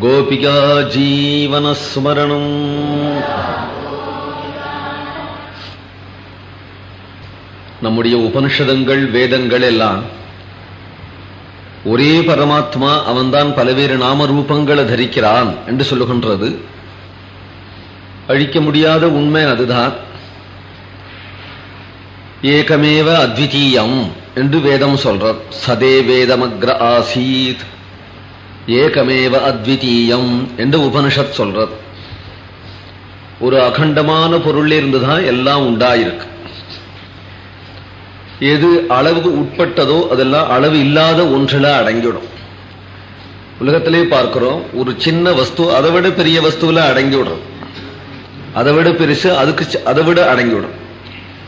கோபிகா ஜீவனஸ்மரணம் நம்முடைய உபனிஷதங்கள் வேதங்கள் எல்லாம் ஒரே பரமாத்மா அவன்தான் பல்வேறு நாம ரூபங்களை தரிக்கிறான் என்று சொல்லுகின்றது அழிக்க முடியாத உண்மை அதுதான் ஏகமேவ அத்விதீயம் என்று வேதம் சொல்றார் சதே வேதமக்ர ஆசீத் ஏகமேவ அத்விதீயம் என்று உபனிஷத் சொல்றது. ஒரு அகண்டமான பொருள் இருந்துதான் எல்லாம் உண்டாயிருக்கு. எது அளவுக்கு உட்பட்டதோ அதெல்லாம் அளவு இல்லாத ஒன்றில் அடங்கிவிடும். உலகத்திலே பார்க்கிறோம் ஒரு சின்ன வஸ்து அதை விட பெரிய வஸ்துவில் அடங்கி அதை விட பெருசு அதுக்கு அதை விட அடங்கிவிடும்.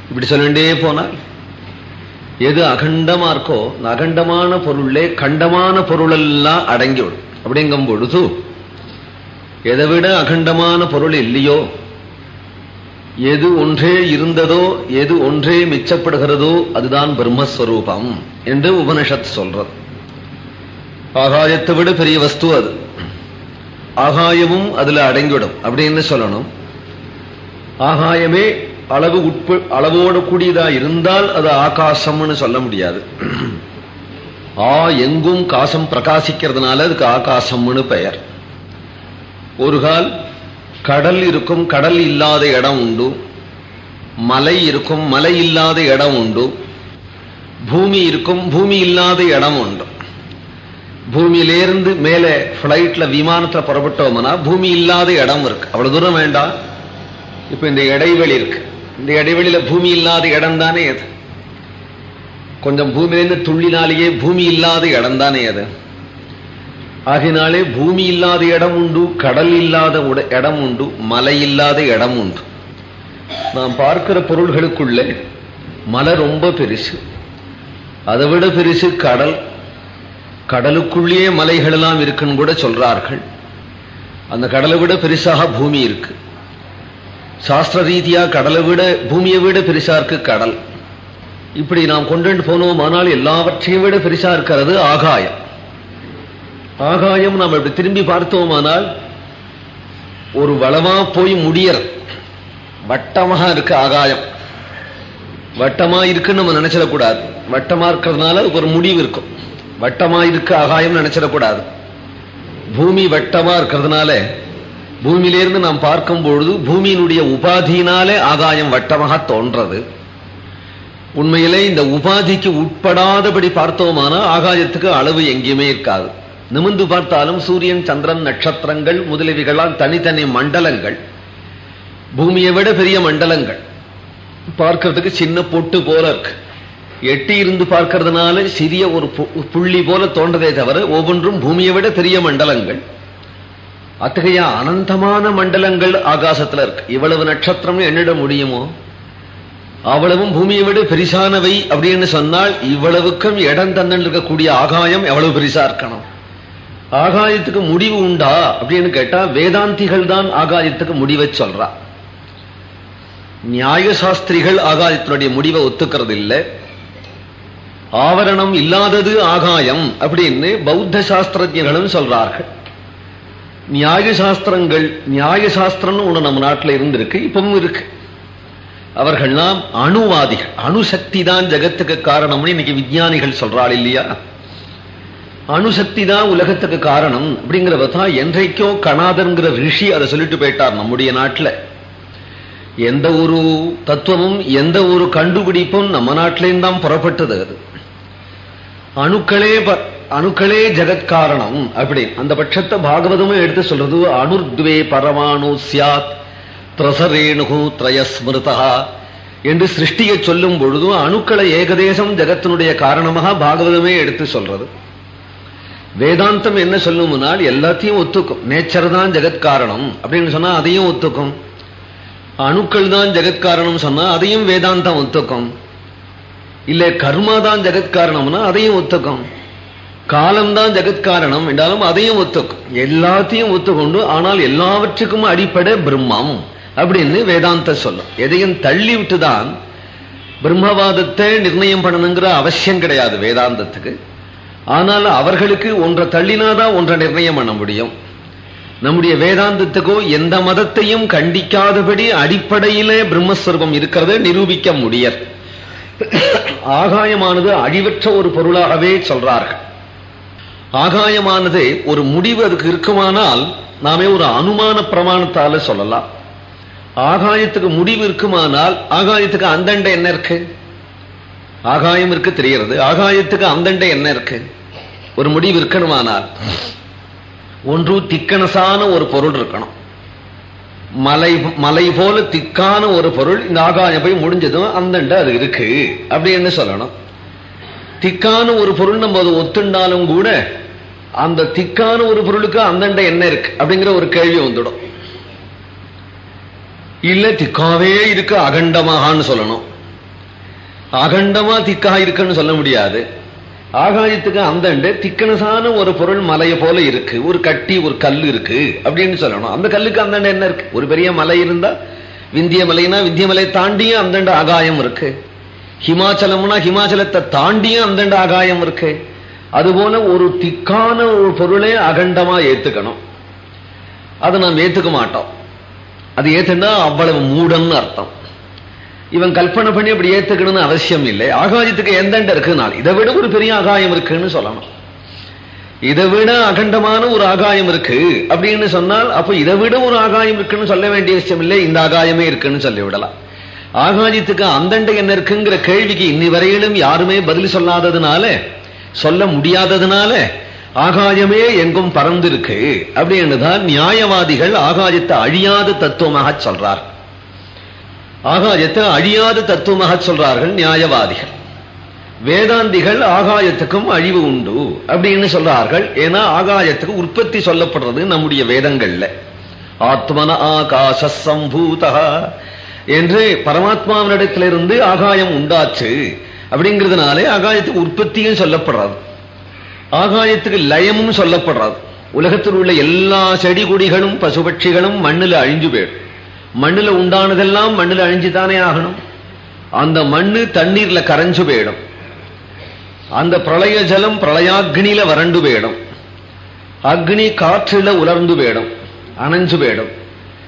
இப்படி சொல்லிட்டே போனால் எது அகண்டமா இருக்கோ அகண்டமான பொருளே கண்டமான பொருள் எல்லாம் அடங்கிவிடும். அப்படிங்கும் பொழுது எதை விட அகண்டமான பொருள் இல்லையோ எது ஒன்றே இருந்ததோ எது ஒன்றே மிச்சப்படுகிறதோ அதுதான் பிரம்மஸ்வரூபம் என்று உபனிஷத் சொல்றது. ஆகாயத்தை விட பெரிய வஸ்து அது. ஆகாயமும் அதுல அடங்கிவிடும். அப்படின்னு சொல்லணும். ஆகாயமே அளவு உட்பு அளவோடு கூடியதா இருந்தால் அது ஆகாசம்னு சொல்ல முடியாது. ஆ எங்கும் காசம் பிரகாசிக்கிறதுனால அதுக்கு ஆகாசம்னு பெயர். ஒரு கால் கடல் இருக்கும் கடல் இல்லாத இடம் உண்டு. மலை இருக்கும் மலை இல்லாத இடம் உண்டு. பூமி இருக்கும் பூமி இல்லாத இடம் உண்டு. பூமியிலேருந்து மேலே ஃப்ளைட்டில் விமானத்தில் புறப்பட்டோம்னா பூமி இல்லாத இடம் இருக்கு. அவ்வளவு தூரம் வேண்டாம். இப்போ இந்த இடைவெளி இருக்கு. இந்த இடைவெளியில பூமி இல்லாத இடம் தானே அது? கொஞ்சம் பூமியிலிருந்து துள்ளினாலேயே பூமி இல்லாத இடம் தானே அது? ஆகினாலே பூமி இல்லாத இடம் உண்டு கடல் இல்லாத இடம் உண்டு மலை இல்லாத இடம் உண்டு. நாம் பார்க்கிற பொருள்களுக்குள்ளே மலை ரொம்ப பெருசு. அதை விட பெருசு கடல். கடலுக்குள்ளேயே மலைகள் எல்லாம் இருக்குன்னு கூட சொல்றார்கள். அந்த கடலை விட பெருசாக பூமி இருக்கு. சாஸ்திர ரீதியா கடலை விட பூமியை விட பெருசா இருக்கு கடல். இப்படி நாம் கொண்டு போனோம் ஆனால் எல்லாவற்றையும் விட பெருசா இருக்கிறது ஆகாயம். ஆகாயம் நாம் இப்படி திரும்பி பார்த்தோமானால் ஒரு வளமா போய் முடியற வட்டமாக இருக்கு ஆகாயம். வட்டமா இருக்குன்னு நம்ம நினைச்சிடக்கூடாது. வட்டமா இருக்கிறதுனால ஒரு முடிவு இருக்கும். வட்டமா இருக்கு ஆகாயம் நினைச்சிடக்கூடாது. பூமி வட்டமா இருக்கிறதுனால பூமியிலிருந்து நாம் பார்க்கும் பொழுது பூமியினுடைய உபாதியினாலே ஆகாயம் வட்டமாக தோன்றது. உண்மையிலே இந்த உபாதிக்கு உட்படாதபடி பார்த்தோமானால் ஆகாயத்துக்கு அளவு எங்கேயுமே இருக்காது. நிமிந்து பார்த்தாலும் சூரியன் சந்திரன் நட்சத்திரங்கள் முதலவிகளால் தனித்தனி மண்டலங்கள். பூமியை விட பெரிய மண்டலங்கள். பார்க்கறதுக்கு சின்ன பொட்டு போல இருக்கு. எட்டி இருந்து பார்க்கறதுனால சிறிய ஒரு புள்ளி போல தோன்றதே தவிர ஒவ்வொன்றும் பூமியை விட பெரிய மண்டலங்கள். அத்தகைய அனந்தமான மண்டலங்கள் ஆகாசத்துல இருக்கு. இவ்வளவு நட்சத்திரம் எண்ணிட முடியுமோ? அவ்வளவும் பூமியை விட பெரிசானவை அப்படின்னு சொன்னால் இவ்வளவுக்கும் இடம் தந்தன் இருக்கக்கூடிய ஆகாயம் எவ்வளவு பெரிசா இருக்கணும்? ஆகாயத்துக்கு முடிவு உண்டா அப்படின்னு கேட்டா வேதாந்திகள் தான் ஆகாயத்துக்கு முடிவை சொல்றா. நியாய சாஸ்திரிகள் ஆகாயத்தினுடைய முடிவை ஒத்துக்கிறது இல்லை ஆவரணம் இல்லாதது ஆகாயம் அப்படின்னு பௌத்த சாஸ்திரஜர்களும் சொல்றார்கள். நியாய சாஸ்திரங்கள் நியாய சாஸ்திரம்னு ஒண்ணு நம்ம நாட்டில் இருந்திருக்கு இப்பவும் இருக்கு. அவர்கள்லாம் அணுவாதிகள். அணுசக்தி தான் ஜகத்துக்கு காரணம்னு இன்னைக்கு விஞ்ஞானிகள் சொல்றாள் இல்லையா? அணுசக்தி தான் உலகத்துக்கு காரணம் அப்படிங்கிறத தான் என்றைக்கோ கணாதன்கிற ரிஷி அதை சொல்லிட்டு போயிட்டார் நம்முடைய நாட்டில். எந்த ஒரு தத்துவமும் எந்த ஒரு கண்டுபிடிப்பும் நம்ம நாட்டிலேயும் தான் புறப்பட்டது அது. அணுக்களே அணுக்களே ஜெகத்காரணம் அப்படி. அந்த பட்சத்தை பாகவதமும் எடுத்து சொல்றது அணுர்துவே பரமாணு சியாத் திரசரேணுகு திரயஸ்மிருதா என்று சிருஷ்டியை சொல்லும் பொழுதும் அணுக்களை ஏகதேசம் ஜெகத்தினுடைய காரணமாக பாகவதமே எடுத்து சொல்றது. வேதாந்தம் என்ன சொல்லும்னால் எல்லாத்தையும் ஒத்துக்கும். நேச்சர் தான் ஜெகத்காரணம் அப்படின்னு சொன்னா அதையும் ஒத்துக்கும். அணுக்கள் தான் ஜெகத்காரணம் சொன்னா அதையும் வேதாந்தம் ஒத்துக்கும். இல்ல கர்மா தான் ஜெகத்காரணம்னா அதையும் ஒத்துக்கும். காலம்தான் ஜெகத் காரணம் என்றாலும் அதையும் ஒத்துக்கும். எல்லாத்தையும் ஒத்துக்கொண்டு ஆனால் எல்லாவற்றுக்கும் அடிப்படை பிரம்மம் அப்படின்னு வேதாந்த சொல்லும். எதையும் தள்ளி விட்டுதான் பிரம்மவாதத்தை நிர்ணயம் பண்ணணுங்கிற அவசியம் கிடையாது வேதாந்தத்துக்கு. ஆனால் அவர்களுக்கு ஒன்றை தள்ளினாதான் ஒன்றை நிர்ணயம் பண்ண முடியும். நம்முடைய வேதாந்தத்துக்கோ எந்த மதத்தையும் கண்டிக்காதபடி அடிப்படையிலே பிரம்மஸ்வரூபம் இருக்கிறத நிரூபிக்க முடியாது ஆகாயமானது அழிவற்ற ஒரு பொருளாகவே சொல்றார்கள். ஆகாயமானது ஒரு முடிவு அதுக்கு இருக்குமானால் நாமே ஒரு அனுமான பிரமாணத்தால சொல்லலாம். ஆகாயத்துக்கு முடிவு இருக்குமானால் ஆகாயத்துக்கு அந்தண்ட என்ன இருக்கு? ஆகாயம் இருக்கு தெரிகிறது. ஆகாயத்துக்கு அந்தண்ட என்ன இருக்கு? ஒரு முடிவு இருக்கணுமானால். ஒன்று திக்கணசான ஒரு பொருள் இருக்கணும். மலை மலை போல திக்கான ஒரு பொருள் இந்த ஆகாயம் போய் முடிஞ்சதும் அந்தண்ட அது இருக்கு. அப்படின்னு சொல்லணும்? திக்கான ஒரு பொருள் நம்ம அதை ஒத்துண்டாலும் கூட அந்த திக்கான ஒரு பொருளுக்கு அந்தண்ட என்ன இருக்கு? அப்படிங்கிற ஒரு கேள்வி வந்துடும். இல்ல திக்காவே இருக்கு அகண்டமாகான்னு சொல்லணும். அகண்டமா திக்கா இருக்குன்னு சொல்ல முடியாது. ஆகாயத்துக்கு அந்தண்டு திக்கனசான ஒரு பொருள் மலையை போல இருக்கு. ஒரு கட்டி ஒரு கல் இருக்கு அப்படின்னு சொல்லணும். அந்த கல்லுக்கு அந்தண்ட என்ன இருக்கு? ஒரு பெரிய மலை இருந்தா விந்திய மலைனா விந்திய மலை தாண்டியும் அந்தண்ட ஆகாயம் இருக்கு. ஹிமாச்சலம்னா ஹிமாச்சலத்தை தாண்டியும் அந்தண்ட ஆகாயம் இருக்கு. அதுபோல ஒரு திக்கான ஒரு பொருளே அகண்டமா ஏத்துக்கணும். அதை நாம் ஏத்துக்க மாட்டோம். அது ஏத்துனா அவ்வளவு மூடம்னு அர்த்தம். இவன் கல்பனை பண்ணி அப்படி ஏத்துக்கணும்னு அவசியம் இல்லை. ஆகாயத்துக்கு எந்தண்ட இருக்குனால் இதை விட ஒரு பெரிய ஆகாயம் இருக்குன்னு சொல்லணும். இதை விட அகண்டமான ஒரு ஆகாயம் இருக்கு அப்படின்னு சொன்னால் அப்ப இதை விட ஒரு ஆகாயம் இருக்குன்னு சொல்ல வேண்டிய விஷயம் இல்லை. இந்த ஆகாயமே இருக்குன்னு சொல்லி விடலாம் ஆகாயத்துக்கு அந்தண்ட என்ன இருக்குங்கிற கேள்விக்கு இன்னி வரையிலும் யாருமே பதில் சொல்லாததுனால சொல்ல முடியாததுனால ஆகாயமே எங்கும் பறந்திருக்கு அப்படின்னுதான் நியாயவாதிகள் ஆகாயத்தை அழியாத தத்துவமாக சொல்றார். ஆகாயத்தை அழியாத தத்துவமாக சொல்றார்கள் நியாயவாதிகள். வேதாந்திகள் ஆகாயத்துக்கும் அழிவு உண்டு அப்படின்னு சொல்றார்கள். ஏன்னா ஆகாயத்துக்கு உற்பத்தி சொல்லப்படுறது நம்முடைய வேதங்கள்ல. ஆத்மன ஆகாச சம்பூதா. என்று பரமாத்மாவினிடத்திலிருந்து ஆகாயம் உண்டாச்சு. அப்படிங்கிறதுனாலே ஆகாயத்துக்கு உற்பத்தியும் சொல்லப்படுறது. ஆகாயத்துக்கு லயமும் சொல்லப்படுறது. உலகத்தில் உள்ள எல்லா செடி கொடிகளும் பசுபட்சிகளும் மண்ணில் அழிஞ்சு போயிடும். மண்ணுல உண்டானதெல்லாம் மண்ணில் அழிஞ்சுதானே ஆகணும். அந்த மண்ணு தண்ணீர்ல கரைஞ்சு போயிடும். அந்த பிரளய ஜலம் பிரளயாக்னியில வறண்டு போயிடும். அக்னி காற்றுல உலர்ந்து போயிடும். அணைஞ்சு போயிடும்.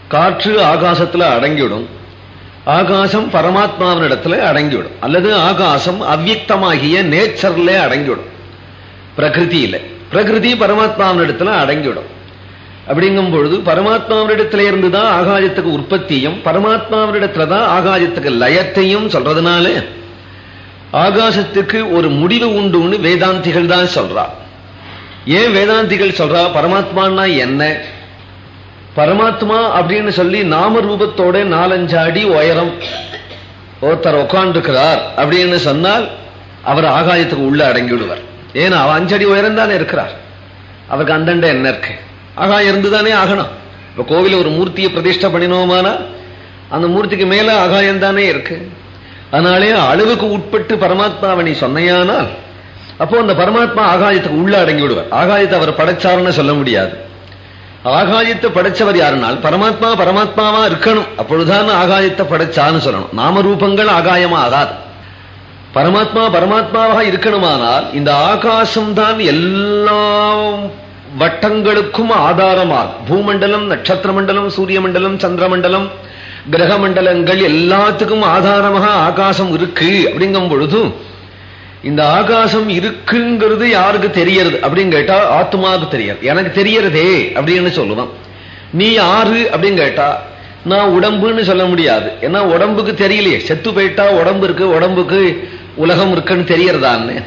காற்று ஆகாசத்துல அடங்கிவிடும். ஆகாசம் பரமாத்மாவினிடத்துல அடங்கிவிடும். அல்லது ஆகாசம் அவ்வியக்தமாகிய நேச்சர்ல அடங்கிவிடும். பிரகிருதியில. பிரகிருதி பரமாத்மாவினிடத்துல அடங்கிவிடும். அப்படிங்கும் பொழுது பரமாத்மாவினிடத்துல இருந்துதான் ஆகாயத்துக்கு உற்பத்தியும் பரமாத்மாவினிடத்துல தான் ஆகாயத்துக்கு லயத்தையும் சொல்றதுனால ஆகாசத்துக்கு ஒரு முடிவு உண்டுன்னு வேதாந்திகள் தான் சொல்றா. ஏன் வேதாந்திகள் சொல்றா? பரமாத்மான்னா என்ன? பரமாத்மா அப்படின்னு சொல்லி நாம ரூபத்தோட நாலஞ்சு அடி உயரம். ஒருத்தர் உட்காந்துருக்கிறார் அப்படின்னு சொன்னால் அவர் ஆகாயத்துக்கு உள்ள அடங்கி விடுவார் ஏன்னா அவ அஞ்சடி உயரம் தானே இருக்கிறார். அவருக்கு அந்தண்ட என்ன இருக்கு? ஆகாயம் இருந்துதானே ஆகணும். இப்ப கோவில ஒரு மூர்த்தியை பிரதிஷ்டை பண்ணினோமானா? அந்த மூர்த்திக்கு மேல ஆகாயம் தானே இருக்கு. அதனாலே அளவுக்கு உட்பட்டு பரமாத்மாவை நீ சொன்னையானால் அப்போ அந்த பரமாத்மா ஆகாயத்துக்கு உள்ள அடங்கி விடுவார் ஆகாயத்தை அவர் படைச்சாருன்னு சொல்ல முடியாது. ஆகாயத்தை படைச்சவர் யாருனால் பரமாத்மா பரமாத்மாவா இருக்கணும். அப்பொழுதுதான் ஆகாயத்தை படைச்சான்னு சொல்லணும். நாம ரூபங்கள் ஆகாயமா ஆகாது பரமாத்மா பரமாத்மாவாக இருக்கணுமானால் இந்த ஆகாசம் தான் எல்லா வட்டங்களுக்கும் ஆதாரமாக பூமண்டலம் நட்சத்திர மண்டலம் சூரிய மண்டலம் சந்திரமண்டலம் கிரக மண்டலங்கள் எல்லாத்துக்கும் ஆதாரமாக ஆகாசம் இருக்கு. அப்படிங்கும் பொழுது இந்த ஆகாசம் இருக்குங்கிறது யாருக்கு தெரியறது அப்படின்னு கேட்டா ஆத்மாவுக்கு தெரியாது. எனக்கு தெரியறதே அப்படின்னு சொல்லுவான். நீ யாரு அப்படின்னு கேட்டா நான் உடம்புன்னு சொல்ல முடியாது. ஏன்னா உடம்புக்கு தெரியலையே. செத்து போயிட்டா உடம்பு இருக்கு உடம்புக்கு உலகம் இருக்குன்னு தெரியறதான்னு.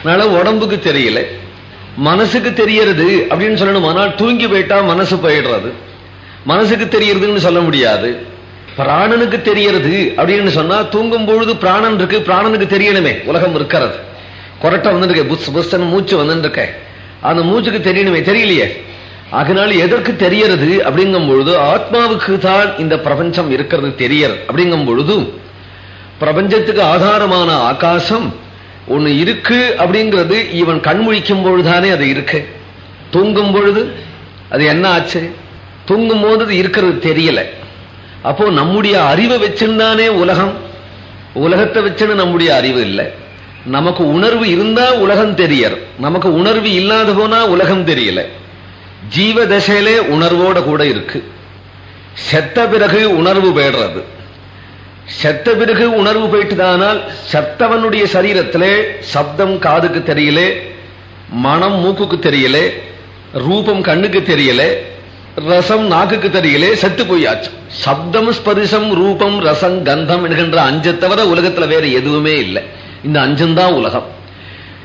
அதனால உடம்புக்கு தெரியல. மனசுக்கு தெரியறது அப்படின்னு சொல்லணும் ஆனால் தூங்கி போயிட்டா மனசு போயிடுறது. மனசுக்கு தெரியறதுன்னு சொல்ல முடியாது. பிராணனுக்கு தெரியறது அப்படின்னு சொன்னா தூங்கும் பொழுது பிராணன் இருக்கு பிராணனுக்கு தெரியணுமே. உலகம் இருக்கிறது. கொரட்டை வந்துருக்கு புஸ் புஸ்தன் மூச்சு வந்துருக்க அந்த மூச்சுக்கு தெரியணுமே. தெரியலையே. அதனால எதற்கு தெரியறது அப்படிங்கும் பொழுது ஆத்மாவுக்கு தான் இந்த பிரபஞ்சம் இருக்கிறது தெரியறது. அப்படிங்கும் பொழுது பிரபஞ்சத்துக்கு ஆதாரமான ஆகாசம் ஒண்ணு இருக்கு அப்படிங்கிறது இவன் கண்முழிக்கும் பொழுதுதானே அது இருக்கு. தூங்கும் பொழுது அது என்ன ஆச்சு? தூங்கும் போது இருக்கிறது தெரியல. அப்போ நம்முடைய அறிவை வச்சுதானே உலகம். உலகத்தை வச்சுன்னு நம்முடைய அறிவு இல்லை. நமக்கு உணர்வு இருந்தா உலகம் தெரியற நமக்கு உணர்வு இல்லாத போனா உலகம் தெரியல. ஜீவ தசையிலே உணர்வோட கூட இருக்கு. செத்த பிறகு உணர்வு போயிடுறது. செத்த பிறகு உணர்வு போயிட்டுதானால் செத்தவனுடைய சரீரத்திலே சப்தம் காதுக்கு தெரியல மனம் மூக்குக்கு தெரியல ரூபம் கண்ணுக்கு தெரியல ரசம் நாக்குக்கு தெரியல செத்து போயாச்சு. சப்தம் ஸ்பரிசம் ரூபம் ரசம் கந்தம் என்கின்ற அஞ்சை தவிர உலகத்துல வேற எதுவுமே இல்லை. இந்த அஞ்சும் உலகம்.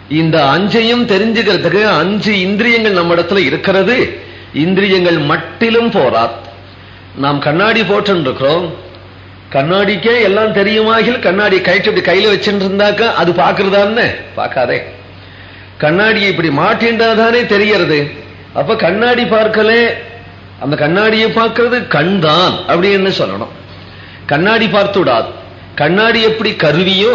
இந்த அஞ்சையும் தெரிஞ்சுக்கிறதுக்கு அஞ்சு இந்திரியங்கள் நம்ம இடத்துல இருக்கிறது. இந்திரியங்கள் மட்டிலும் போராது. நாம் கண்ணாடி போட்டுருக்கிறோம். கண்ணாடிக்கே எல்லாம் தெரியுமாகில் கண்ணாடி கயிற்று இப்படி கையில வச்சுட்டு இருந்தாக்க அது பாக்குறதான்னு பார்க்காதே. கண்ணாடியை இப்படி மாட்டின்றாதானே தெரியறது. அப்ப கண்ணாடி பார்க்கலே அந்த கண்ணாடியை பார்க்கறது கண் தான் அப்படின்னு சொல்லணும்? கண்ணாடி பார்த்து விடாது. கண்ணாடி எப்படி கருவியோ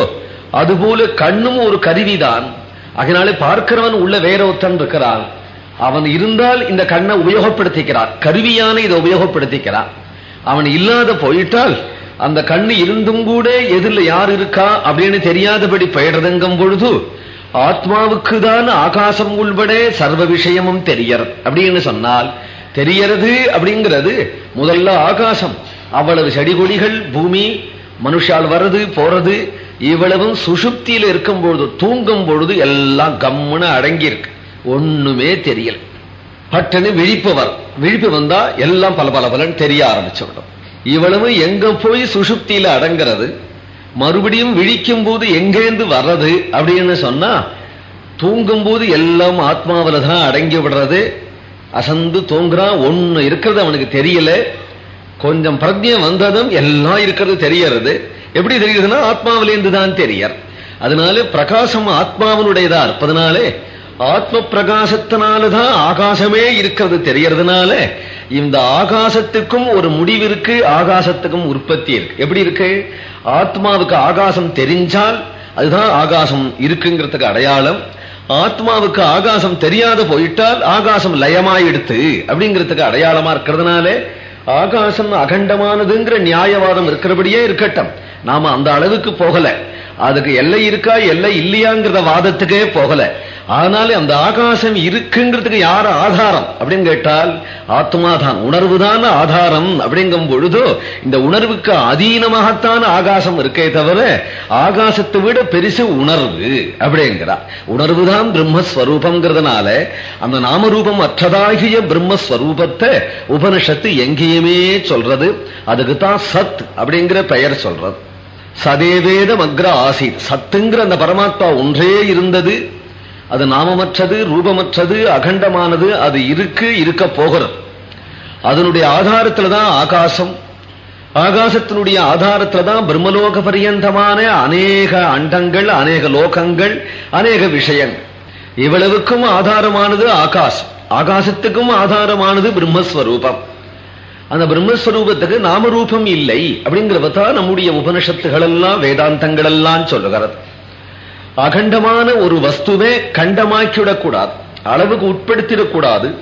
அதுபோல கண்ணும் ஒரு கருவிதான். அதனாலே பார்க்கிறவன் உள்ள வேற ஒருத்தன் இருக்கிறான். அவன் இருந்தால் இந்த கண்ணை உபயோகப்படுத்திக்கிறான். கருவியான இதை உபயோகப்படுத்திக்கிறான். அவன் இல்லாத போயிட்டால் அந்த கண்ணு இருந்தும் கூட எதிரில் யார் இருக்கா அப்படின்னு தெரியாதபடி பெயர்தங்கும் பொழுது ஆத்மாவுக்கு தான் ஆகாசம் உள்பட சர்வ விஷயமும் தெரியறது அப்படின்னு சொன்னால் தெரியறது அப்படிங்கிறது முதல்ல ஆகாசம். அவ்வளவு செடி கொடிகள் பூமி மனுஷால் வர்றது போறது இவ்வளவும் சுசுப்தியில இருக்கும் பொழுது தூங்கும் பொழுது எல்லாம் கம்முன்னு அடங்கி இருக்கு ஒண்ணுமே தெரியல. பட்டனு விழிப்பு வரும் விழிப்பு வந்தா எல்லாம் பல பல பலன் தெரிய ஆரம்பிச்சுவிடும். இவ்வளவு எங்க போய் சுசுப்தியில அடங்கிறது? மறுபடியும் விழிக்கும் போது எங்கேருந்து வர்றது அப்படின்னு சொன்னா தூங்கும் போது எல்லாம் ஆத்மாவில தான் அடங்கி விடுறது. அசந்து தூங்குறான் ஒன்னு இருக்கிறது அவனுக்கு தெரியல. கொஞ்சம் பிரஜம் வந்ததும் எல்லாம் இருக்கிறது தெரியறது. எப்படி தெரியுதுன்னா ஆத்மாவிலேருந்து தான் தெரியர் அதனால பிரகாசம் ஆத்மாவனுடையதா இருப்பதனாலே ஆத்ம பிரகாசத்தினாலதான் ஆகாசமே இருக்கிறது தெரியறதுனால இந்த ஆகாசத்துக்கும் ஒரு முடிவு இருக்கு ஆகாசத்துக்கும் உற்பத்தி இருக்கு. எப்படி இருக்கு? ஆத்மாவுக்கு ஆகாசம் தெரிஞ்சால் அதுதான் ஆகாசம் இருக்குங்கிறதுக்கு அடையாளம். ஆத்மாவுக்கு ஆகாசம் தெரியாத போயிட்டால் ஆகாசம் லயமாயிடுத்து அப்படிங்கிறதுக்கு அடையாளமா இருக்கிறதுனால ஆகாசம் அகண்டமானதுங்கிற நியாயவாதம் இருக்கிறபடியே இருக்கட்டும். நாம அந்த அளவுக்கு போகல. அதுக்கு எல்லை இருக்கா எல்லை இல்லையாங்கிறத வாதத்துக்கே போகல. ஆனால் அந்த ஆகாசம் இருக்குங்கிறதுக்கு யார் ஆதாரம்? அப்படின்னு கேட்டால் ஆத்மாதான் உணர்வுதான் ஆதாரம் அப்படிங்கும் பொழுதோ இந்த உணர்வுக்கு அதீனமாகத்தான் ஆகாசம் இருக்கே தவிர ஆகாசத்தை விட பெருசு உணர்வு அப்படிங்கிறார். உணர்வுதான் பிரம்மஸ்வரூபம்ங்கிறதுனால அந்த நாமரூபம் அற்றதாகிய பிரம்மஸ்வரூபத்தை உபனிஷத்து எங்கேயுமே சொல்றது அதுக்கு தான் சத் அப்படிங்கிற பெயர் சொல்றது. சதேவேதம் அக்ர ஆசித். சத்துங்கிற அந்த பரமாத்மா ஒன்றே இருந்தது. அது நாமமற்றது ரூபமற்றது அகண்டமானது அது இருக்கு இருக்க போகிறது. அதனுடைய ஆதாரத்துல தான் ஆகாசம். ஆகாசத்தினுடைய ஆதாரத்துல தான் பிரம்மலோக பரியந்தமான அநேக அண்டங்கள் அநேக லோகங்கள் அநேக விஷயங்கள். இவ்வளவுக்கும் ஆதாரமானது ஆகாசம். ஆகாசத்துக்கும் ஆதாரமானது பிரம்மஸ்வரூபம். அந்த பிரம்மஸ்வரூபத்துக்கு நாமரூபம் இல்லை அப்படிங்கிறதான் நம்முடைய உபனிஷத்துகள் எல்லாம் வேதாந்தங்கள் எல்லாம் சொல்லுகிறது. அகண்டமான ஒரு வஸ்துவை கண்டமாக்கிவிடக்கூடாது அளவுக்கு உட்படுத்திடக்கூடாது.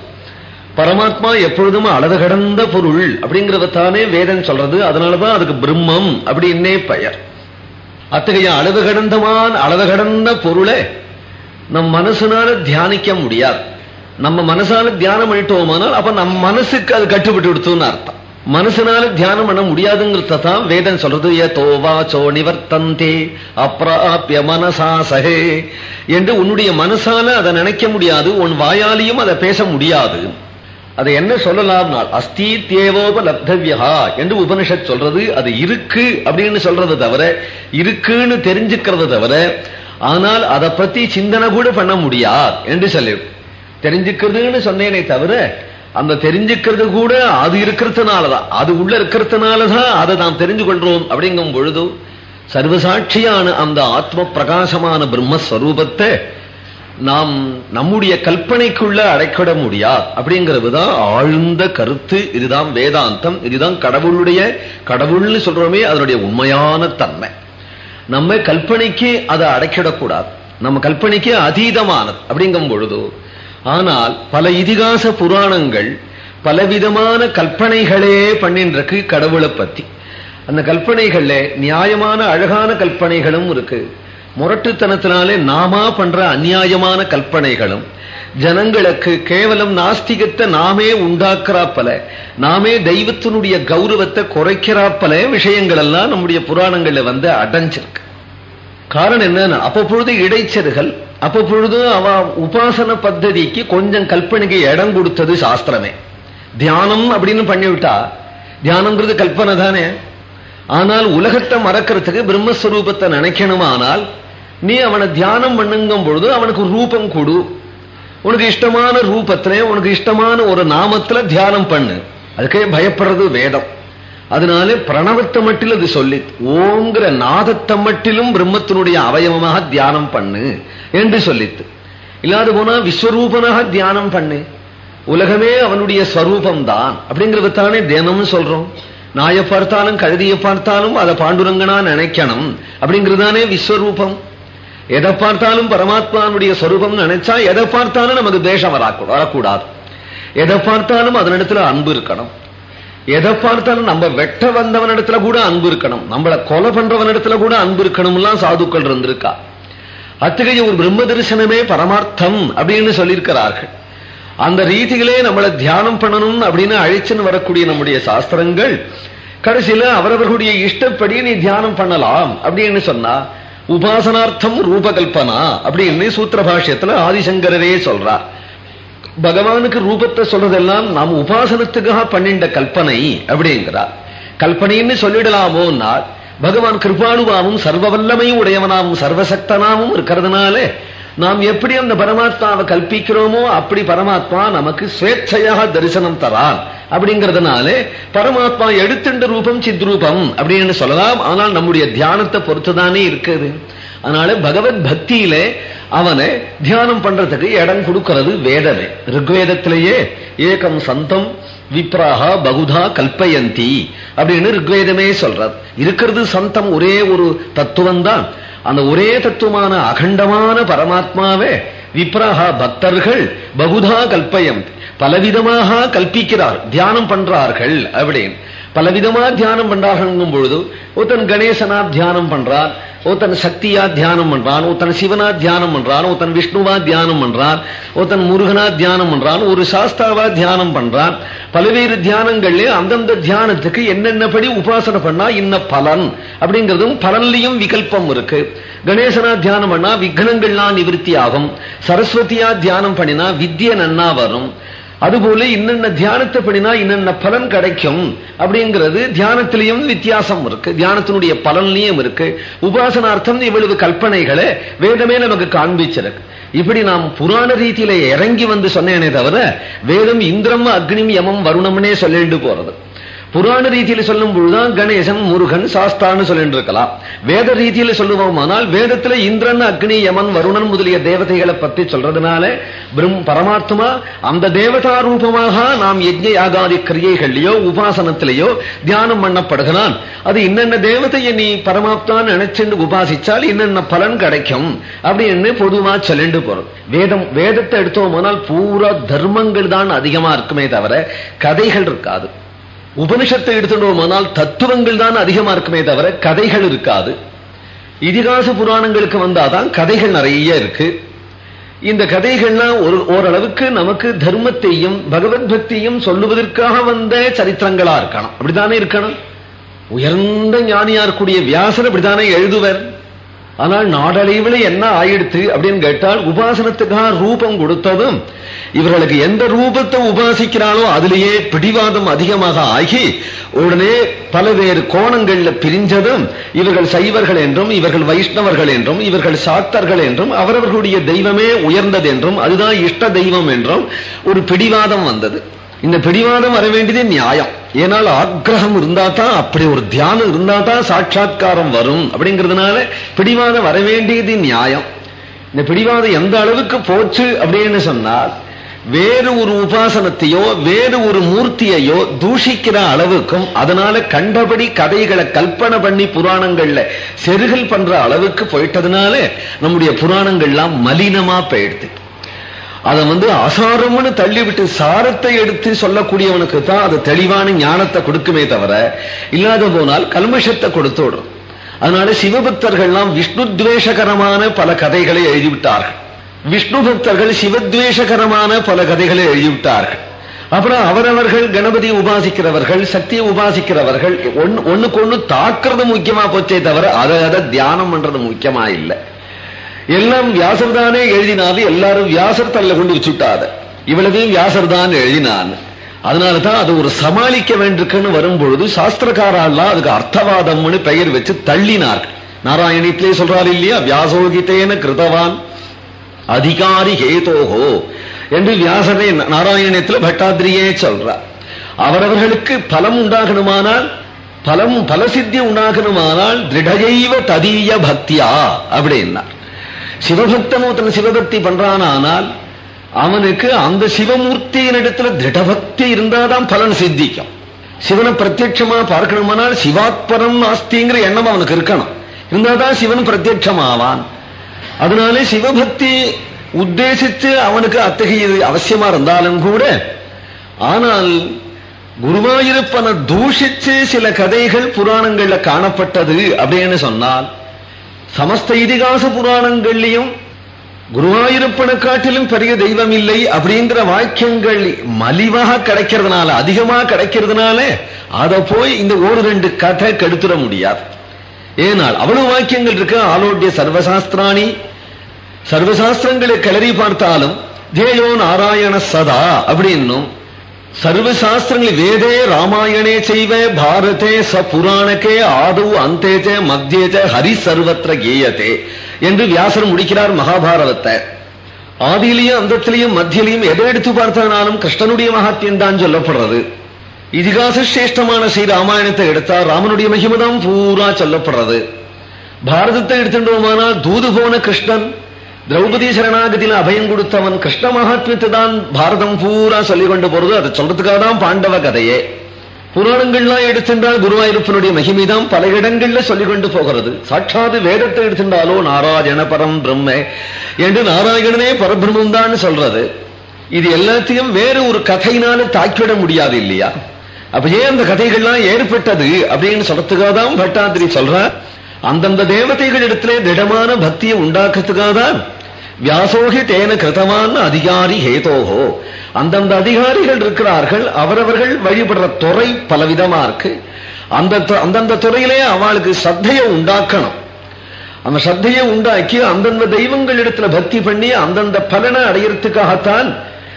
பரமாத்மா எப்பொழுதும் அளவு கடந்த பொருள் அப்படிங்கிறதானே வேதம் சொல்றது. அதனாலதான் அதுக்கு பிரம்மம் அப்படின்னே பெயர். அத்தகைய அளவு கடந்தமான அளவு கடந்த பொருளை நம் மனசுனால தியானிக்க முடியாது. நம்ம மனசால தியானம் பண்ணிட்டோமானால் அப்ப நம்ம மனசுக்கு அது கட்டுப்பட்டு விடுத்துன்னு அர்த்தம். மனசுனால தியானம் பண்ண முடியாதுங்கிறத தான் வேதம் சொல்றது. தோவா சோ நிவர்த்தந்தே அப்ராபிய மனசா சகே என்று உன்னுடைய மனசால அதை நினைக்க முடியாது. உன் வாயாலையும் அதை பேச முடியாது. அதை என்ன சொல்லலாம்னால் அஸ்தி தேவோபலப்தவியா என்று உபனிஷத் சொல்றது. அது இருக்கு அப்படின்னு சொல்றது தவிர இருக்குன்னு தெரிஞ்சுக்கிறது தவிர ஆனால் அதை பத்தி சிந்தனை கூட பண்ண முடியாது என்று சொல்லி தெரிஞ்சுக்கிறதுன்னு சொன்னேனே தவிர அந்த தெரிஞ்சுக்கிறது கூட அது இருக்கிறதுனாலதான். அது உள்ள இருக்கிறதுனாலதான் அதை நாம் தெரிஞ்சு கொள்றோம் அப்படிங்கும் பொழுது சர்வசாட்சியான அந்த ஆத்ம பிரகாசமான பிரம்மஸ்வரூபத்தை நாம் நம்முடைய கல்பனைக்குள்ள அடைக்கிட முடியாது. அப்படிங்கிறதுதான் ஆழ்ந்த கருத்து. இதுதான் வேதாந்தம். இதுதான் கடவுளுடைய கடவுள்னு சொல்றோமே அதனுடைய உண்மையான தன்மை. நம்ம கல்பனைக்கு அதை அடைக்கிடக்கூடாது. நம்ம கல்பனைக்கு அதீதமானது. அப்படிங்கும் பொழுது ஆனால் பல இதிகாச புராணங்கள் பலவிதமான கற்பனைகளே பண்ணின்றிருக்கு கடவுளை பத்தி. அந்த கற்பனைகள்ல நியாயமான அழகான கல்பனைகளும் இருக்கு. முரட்டுத்தனத்தினாலே நாமா பண்ற அந்நியாயமான கற்பனைகளும் ஜனங்களுக்கு கேவலம் நாஸ்திகத்தை நாமே உண்டாக்குறாப்பல நாமே தெய்வத்தினுடைய கௌரவத்தை குறைக்கிறாப்பல விஷயங்கள் எல்லாம் நம்முடைய புராணங்கள்ல வந்து அடைஞ்சிருக்கு. காரணம் என்னன்னா அப்பப்பொழுது இடைச்சர்கள் அப்பப்பொழுது அவ உபாசன பத்ததிக்கு கொஞ்சம் கல்பனைக்கு இடம் கொடுத்தது சாஸ்திரமே. தியானம் அப்படின்னு பண்ணிவிட்டா தியானம்ங்கிறது கல்பனை தானே. ஆனால் உலகத்தை மறக்கிறதுக்கு பிரம்மஸ்வரூபத்தை நினைக்கணுமானால் நீ அவனை தியானம் பண்ணுங்கும் பொழுது அவனுக்கு ரூபம் கொடு. உனக்கு இஷ்டமான ரூபத்துல உனக்கு இஷ்டமான ஒரு நாமத்துல தியானம் பண்ணு. அதுக்கே பயப்படுறது வேதம். அதனால பிரணவத்தை மட்டில் அது சொல்லி ஓங்கிற நாதத்தை மட்டிலும் பிரம்மத்தினுடைய அவயவமாக தியானம் பண்ணு என்று சொல்லித்து இல்லாது போனா விஸ்வரூபனாக தியானம் பண்ணு. உலகமே அவனுடைய ஸ்வரூபம் தான் அப்படிங்கறது தானே தினமும் சொல்றோம். நாயை பார்த்தாலும் கழுதியை பார்த்தாலும் அதை பாண்டுரங்கனா நினைக்கணும். அப்படிங்கறதானே விஸ்வரூபம். எதை பார்த்தாலும் பரமாத்மானுடைய ஸ்வரூபம் நினைச்சா எதை பார்த்தாலும் நமக்கு தேஷம் வரக்கூடாது. எதை பார்த்தாலும் அதனிடத்துல அன்பு இருக்கணும். எதை பார்த்தாலும் நம்ம வெட்ட வந்தவனிடத்துல கூட அன்பு இருக்கணும். நம்மளை கொலை பண்றவனிடத்துல கூட அன்பு இருக்கணும்லாம் சாதுக்கள் இருந்திருக்கா? அத்தகைய ஒரு பிரம்ம தரிசனமே பரமார்த்தம் அப்படின்னு சொல்லியிருக்கிறார்கள். அந்த ரீதியிலே நம்மளை தியானம் பண்ணணும் அப்படின்னு அழைச்சுன்னு வரக்கூடிய நம்முடைய சாஸ்திரங்கள் கடைசியில அவரவர்களுடைய இஷ்டப்படி நீ தியானம் பண்ணலாம் அப்படின்னு சொன்னா உபாசனார்த்தம் ரூபகல்பனா அப்படின்னு சூத்திர பாஷ்யத்துல ஆதிசங்கரரே சொல்றார். பகவானுக்கு ரூபத்தை சொல்றதெல்லாம் நாம் உபாசனத்துக்காக பண்ணிண்ட கல்பனை அப்படிங்கிறார் கல்பனைன்னு சொல்லிடலாமோன்னா பகவான் கிருபானுவாவும் சர்வவல்லமையும் உடையவனாகவும் உடையவனாவும் சர்வசக்தனாவும் இருக்கிறதுனால நாம் எப்படி அந்த பரமாத்மாவை கல்பிக்கிறோமோ அப்படி பரமாத்மா நமக்கு சுவேட்சையாக தரிசனம் தரான் அப்படிங்கறதுனால பரமாத்மா எடுத்துண்ட ரூபம் சித்ரூபம் அப்படின்னு சொல்லலாம். ஆனால் நம்முடைய தியானத்தை பொறுத்துதானே இருக்குது. அதனால பகவத் பக்தியிலே அவனை தியானம் பண்றதுக்கு இடம் கொடுக்கிறது வேதனை. ரிக்வேதத்திலேயே ஏகம் சந்தம் விப்ராகா பகுதா கல்பயந்தி அப்படின்னு ரிக்வேதமே சொல்றது இருக்கிறது சந்தம் ஒரே ஒரு தத்துவம் தான். அந்த ஒரே தத்துவமான அகண்டமான பரமாத்மாவே விப்ரஹா பக்தர்கள் பகுதா கல்பயம் பலவிதமாக கல்பிக்கிறார் தியானம் பண்றார்கள் அப்படின்னு. பலவிதமா தியானம் பண்றார்கள் பொழுது ஒருத்தன் கணேசனா தியானம் பண்றான் ஒருத்தன் சக்தியா தியானம் பண்றான் ஒருத்தன் சிவனா தியானம் பண்றான் ஒருத்தன் விஷ்ணுவா தியானம் பண்றான் ஒருத்தன் முருகனா தியானம் பண்றான் ஒரு சாஸ்தாவா தியானம் பண்றான். பல்வேறு தியானங்கள்ல அந்தந்த தியானத்துக்கு என்னென்னபடி உபாசனை பண்ணா இன்ன பலன் அப்படிங்கிறதும் பலன்லையும் விகல்பம் இருக்கு. கணேசனா தியானம் பண்ணா விக்னங்கள்லாம் நிவர்த்தி ஆகும் சரஸ்வதியா தியானம் பண்ணினா வித்ய நன்னா வரும். அதுபோல இன்னென்ன தியானத்தை பண்ணினா இன்னென்ன பலன் கிடைக்கும் அப்படிங்கிறது தியானத்திலையும் வித்தியாசம் இருக்கு. தியானத்தினுடைய பலன்லையும் இருக்கு. உபாசனார்த்தம் இவ்வளவு கல்பனைகளை வேதமே நமக்கு காண்பிச்சிருக்கு. இப்படி நாம் புராண ரீதியில இறங்கி வந்து சொன்னேனே தவிர வேதம் இந்திரம் அக்னிம் யமம் வருணம்னே சொல்லிட்டு போறது. புராண ரீதியில சொல்லும் பொழுதுதான் கணேசன் முருகன் சாஸ்தான்னு சொல்லிட்டு இருக்கலாம். வேத ரீதியில சொல்லுவோமானால் வேதத்துல இந்திரன் அக்னி யமன் வருணன் முதலிய தேவதைகளை பத்தி சொல்றதுனால பிரம் பரமாத்மா அந்த தேவதா ரூபமாக நாம் யஜ்ய யாகாதி கிரியைகள்லயோ உபாசனத்திலேயோ தியானம் பண்ணப்படுகிறான். அது இன்னென்ன தேவதையை நீ பரமாத்மா நினைச்சுண்டு உபாசிச்சால் இன்னென்ன பலன் கிடைக்கும் அப்படின்னு பொதுவா சொல்லிட்டு போறோம். வேதம் வேதத்தை எடுத்தோமானால் பூரா தர்மங்கள் தான் அதிகமா இருக்குமே தவிர கதைகள் இருக்காது. உபனிஷத்தை எடுத்துட்டோமானால் தத்துவங்கள் தான் அதிகமா இருக்குமே தவிர கதைகள் இருக்காது. இதிகாச புராணங்களுக்கு வந்தாதான் கதைகள் நிறைய இருக்கு. இந்த கதைகள்லாம் ஒரு ஓரளவுக்கு நமக்கு தர்மத்தையும் பகவத் பக்தியும் சொல்லுவதற்காக வந்த சரித்திரங்களா இருக்கணும் அப்படித்தானே இருக்கணும்? உயர்ந்த ஞானியா இருக்கக்கூடிய வியாசர் அப்படித்தானே எழுதுவர்? ஆனால் நாடழிவுல என்ன ஆயிடுத்து அப்படின்னு கேட்டால் உபாசனத்துக்காக ரூபம் கொடுத்ததும் இவர்களுக்கு எந்த ரூபத்தை உபாசிக்கிறாளோ அதிலேயே பிடிவாதம் அதிகமாக ஆகி உடனே பலவேறு கோணங்கள்ல பிரிஞ்சதும் இவர்கள் சைவர்கள் என்றும் இவர்கள் வைஷ்ணவர்கள் என்றும் இவர்கள் சாத்தர்கள் என்றும் அவரவர்களுடைய தெய்வமே உயர்ந்தது என்றும் அதுதான் இஷ்ட தெய்வம் என்றும் ஒரு பிடிவாதம் வந்தது. இந்த பிடிவாதம் வர வேண்டியது நியாயம். ஏனால் ஆக்ரகம் இருந்தா தான் அப்படி ஒரு தியானம் இருந்தா தான் சாட்சா்காரம் வரும். அப்படிங்கிறதுனால பிடிவாதம் வர வேண்டியது நியாயம். இந்த பிடிவாதம் எந்த அளவுக்கு போச்சு அப்படின்னு சொன்னால் வேறு ஒரு உபாசனத்தையோ வேறு ஒரு மூர்த்தியையோ தூஷிக்கிற அளவுக்கும் அதனால கண்டபடி கதைகளை கல்பனை பண்ணி புராணங்கள்ல செருகல் பண்ற அளவுக்கு போயிட்டதுனால நம்முடைய புராணங்கள்லாம் மலினமா போயிடுது. அதை வந்து அசாரம்னு தள்ளிவிட்டு சாரத்தை எடுத்து சொல்லக்கூடியவனுக்கு தான் அது தெளிவான ஞானத்தை கொடுக்குமே தவிர இல்லாத போனால் கல்மஷத்தை கொடுத்து விடும் அதனால சிவபக்தர்கள்லாம் விஷ்ணு துவேஷகரமான பல கதைகளை எழுதிவிட்டார்கள். விஷ்ணு பக்தர்கள் சிவத்வேஷகரமான பல கதைகளை எழுதிவிட்டார்கள். அப்புறம் அவரவர்கள் கணபதி உபாசிக்கிறவர்கள் சக்தியை உபாசிக்கிறவர்கள் ஒண்ணுக்கு ஒண்ணு தாக்குறது முக்கியமா போச்சே தவிர அதை அதை தியானம் பண்றது முக்கியமா இல்லை. எல்லாம் வியாசர் தானே எழுதினாது எல்லாரும் வியாசர் தள்ள கொண்டு வச்சுட்டாத. இவ்வளவையும் வியாசர் தான் எழுதினான். அதனாலதான் அது ஒரு சமாளிக்க வேண்டிருக்குன்னு வரும்பொழுது சாஸ்திரக்காரெல்லாம் அதுக்கு அர்த்தவாதம்னு பெயர் வச்சு தள்ளினார் நாராயணத்திலே சொல்றாரு இல்லையா? வியாசோகித்தேன கிருதவான் அதிகாரி ஹேதோகோ என்று வியாசரே நாராயணத்தில் பட்டாத்திரியே சொல்றார். அவரவர்களுக்கு பலம் உண்டாகணுமானால் பலம் பலசித்தி உண்டாகணுமானால் திருடஜைவ ததீய பக்தியா அப்படின்னா சிவபக்தன் ஒருத்தன் சிவபக்தி பண்றானால் அவனுக்கு அந்த சிவமூர்த்தியினிடத்துல திருடபக்தி இருந்தாதான் பலன் சித்திக்கும். சிவனை பிரத்யட்சமா பார்க்கணுமானால் சிவாத்பரம் நாஸ்திங்கிற எண்ணம் அவனுக்கு இருக்கணும். இருந்தாதான் சிவன் பிரத்யட்சமாவான். அதனாலே சிவபக்தி உத்தேசித்து அவனுக்கு அத்தகையது அவசியமா இருந்தாலும் கூட ஆனால் குருவாயிருப்பனை தூஷிச்சு சில கதைகள் புராணங்கள்ல காணப்பட்டது அப்படின்னு சொன்னால் சமஸ்த இதிகாச புராணங்கள்லையும் குருவாயூரப்பனை காட்டிலும் பெரிய தெய்வம் இல்லை அப்படிங்கிற வாக்கியங்கள் மலிவாக கிடைக்கிறதுனால அதிகமா கிடைக்கிறதுனால அதை போய் இந்த ஒரு ரெண்டு கதை கெடுத்துட முடியாது. ஏனால் அவ்வளவு வாக்கியங்கள் இருக்கு. ஆலோட்டிய சர்வசாஸ்திராணி சர்வசாஸ்திரங்களை கிளறி பார்த்தாலும் தேயோ நாராயண சதா அப்படின்னும் சர்வசாஸ்திரங்கள் வேதே ராமாயணே செய்வ பாரதே ச புராணக்கே ஆதவ் அந்தேஜ மத்தியஜ ஹரி சர்வத்திர கேயத்தே என்று வியாசர் முடிக்கிறார் மகாபாரதத்தை. ஆதியிலையும் அந்தத்திலையும் மத்தியிலையும் எதை எடுத்து பார்த்தானாலும் கிருஷ்ணனுடைய மகாத்தியம் தான் சொல்லப்படுறது. இதிகாச சிரேஷ்டமான ஸ்ரீ ராமாயணத்தை எடுத்தா ராமனுடைய மகிமதம் பூரா சொல்லப்படுறது. பாரதத்தை எடுத்துட்டோமானால் தூது போன கிருஷ்ணன் திரௌபதி சரணாகதியில அபயம் கொடுத்தவன் கிருஷ்ண மகாத்மியத்தை தான் பாரதம் பூரா சொல்லி கொண்டு போறது. அதை சொல்றதுக்காக தான் பாண்டவ கதையே. புராணங்கள்லாம் எடுத்துட்டால் குருவாயூரப்பனுடைய மகிமைதான் பல இடங்கள்ல சொல்லி கொண்டு போகிறது. சாட்சாது வேதத்தை எடுத்துட்டாலோ நாராயண பரம் பிரம்ம என்று நாராயணனே பரபிரம்மம் தான் சொல்றது. இது எல்லாத்தையும் வேற ஒரு கதையினால தாக்கிவிட முடியாது இல்லையா? அப்ப ஏன் அந்த கதைகள்லாம் ஏற்பட்டது அப்படின்னு சொல்றதுக்காக தான் பட்டாதிரி சொல்ற அந்தந்த தேவதைகள் இடத்துல திடமான பக்தியை உண்டாக்குறதுக்காக தான் வியாசோகி தேன கிருதமான அதிகாரி ஹேதோகோ அந்தந்த அதிகாரிகள் இருக்கிறார்கள் அவரவர்கள் வழிபடுற துறை பலவிதமா இருக்கு. அந்த அந்தந்த துறையிலே அவளுக்கு சத்தையை உண்டாக்கணும். அந்த சத்தையை உண்டாக்கி அந்தந்த தெய்வங்கள் இடத்துல பக்தி பண்ணி அந்தந்த பலனை அடையறதுக்காகத்தான்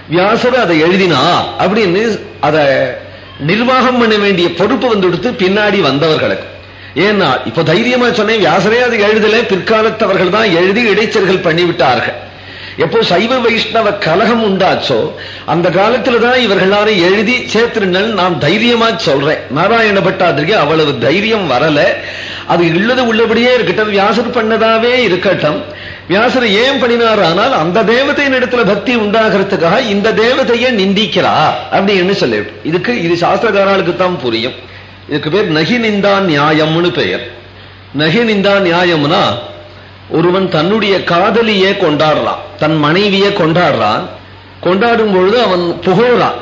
வியாசர் அதை எழுதினா அப்படின்னு அதை நிர்வாகம் பண்ண வேண்டிய பொறுப்பு வந்துடுத்து பின்னாடி வந்தவர்களுக்கு. ஏன்னா இப்ப தைரியமா சொன்னேன் வியாசரே அது எழுதல பிற்காலத்தவர்கள் தான் எழுதி இடைச்சல்கள் பண்ணிவிட்டார்கள். எப்போ சைவ வைஷ்ணவ கலகம் உண்டாச்சோ அந்த காலத்துல தான் இவர்களாரும் எழுதி சேர்த்திருந்தல் நான் தைரியமா சொல்றேன். நாராயண பட்டாதிரிக்கு அவ்வளவு தைரியம் வரல. அது உள்ளது உள்ளபடியே இருக்கட்டும் வியாசர் பண்ணதாவே இருக்கட்டும். வியாசர் ஏன் பண்ணினார் ஆனால் அந்த தேவதையின் இடத்துல பக்தி உண்டாகிறதுக்காக இந்த தேவதையை நிந்திக்கிறா அப்படின்னு சொல்லிவிட்டு. இதுக்கு இது சாஸ்திரகாரர்களுக்கு தான் புரியும். இதுக்கு பேர் நகி நிந்தா நியாயம்னு பெயர். நகி நிந்தா நியாயம்னா ஒருவன் தன்னுடைய காதலியே கொண்டாடுறான் தன் மனைவியை கொண்டாடுறான் கொண்டாடும் பொழுது அவன் புகழான்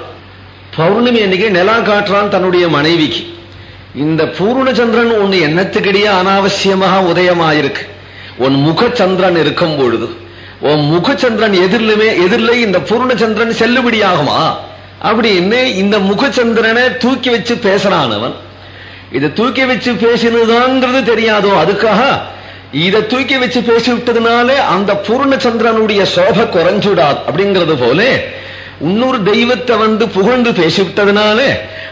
பௌர்ணமி அன்னைக்கு நிலா காட்டுறான் தன்னுடைய மனைவிக்கு. இந்த பூர்ணச்சந்திரன் ஒன்னு எண்ணத்துக்கிடையே அனாவசியமாக உதயமாயிருக்கு. உன் முகச்சந்திரன் இருக்கும் பொழுது உன் முகச்சந்திரன் எதிரிலுமே எதிரில் இந்த பூர்ணச்சந்திரன் செல்லுபடியாகுமா? அப்படின்னு இந்த முகச்சந்திரனை தூக்கி வச்சு பேசுறான் அவன். இதை தூக்கி வச்சு பேசினதாங்கிறது தெரியாதோ? அதுக்காக இதை தூக்கி வச்சு பேசி விட்டதுனாலே அந்த பூர்ணச்சந்திரனுடைய சோபை குறைஞ்சுடாது அப்படிங்கிறது போல இன்னொரு தெய்வத்தை வந்து புகழ்ந்து பேசிவிட்டதுனால